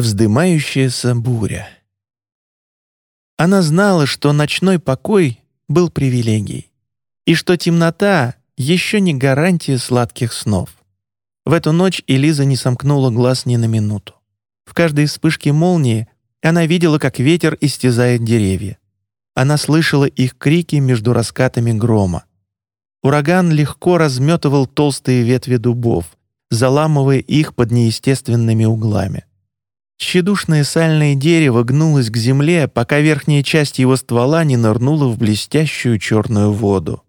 Вздымающаяся буря. Она знала, что ночной покой был привилегией, и что темнота еще не гарантия сладких снов. В эту ночь Элиза не сомкнула глаз ни на минуту. В каждой вспышке молнии она видела, как ветер истязает деревья. Она слышала их крики между раскатами грома. Ураган легко разметывал толстые ветви дубов, заламывая их под неестественными углами. Тщедушное сальное дерево гнулось к земле, пока верхняя часть его ствола не нырнула в блестящую черную воду.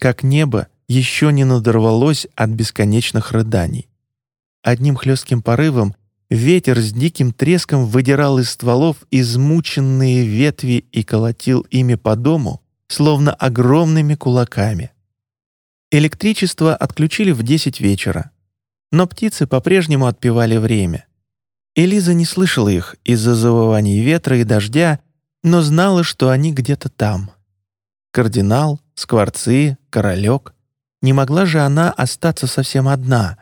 Как небо еще не надорвалось от бесконечных рыданий. Одним хлестким порывом ветер с диким треском выдирал из стволов измученные ветви и колотил ими по дому, словно огромными кулаками. Электричество отключили в 10 вечера, но птицы по-прежнему отпевали время — Элиза не слышала их из-за завываний ветра и дождя, но знала, что они где-то там. Кардинал, скворцы, королек. Не могла же она остаться совсем одна.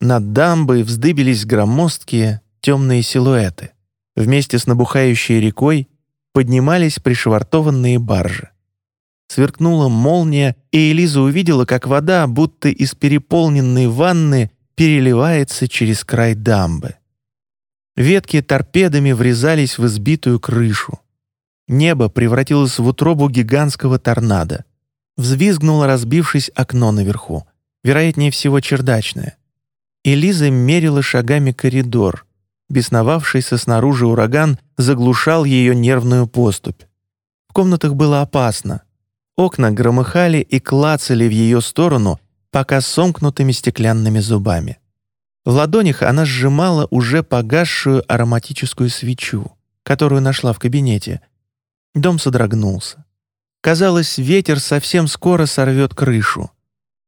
Над дамбой вздыбились громоздкие темные силуэты. Вместе с набухающей рекой поднимались пришвартованные баржи. Сверкнула молния, и Элиза увидела, как вода, будто из переполненной ванны, переливается через край дамбы. Ветки торпедами врезались в избитую крышу. Небо превратилось в утробу гигантского торнадо. Взвизгнуло разбившись окно наверху, вероятнее всего чердачное. Элиза мерила шагами коридор. Бесновавшийся снаружи ураган заглушал ее нервную поступь. В комнатах было опасно. Окна громыхали и клацали в ее сторону, пока сомкнутыми стеклянными зубами. В ладонях она сжимала уже погасшую ароматическую свечу, которую нашла в кабинете. Дом содрогнулся. Казалось, ветер совсем скоро сорвет крышу.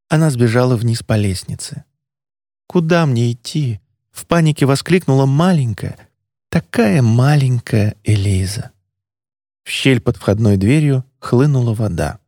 Она сбежала вниз по лестнице. «Куда мне идти?» — в панике воскликнула маленькая, такая маленькая Элиза. В щель под входной дверью хлынула вода.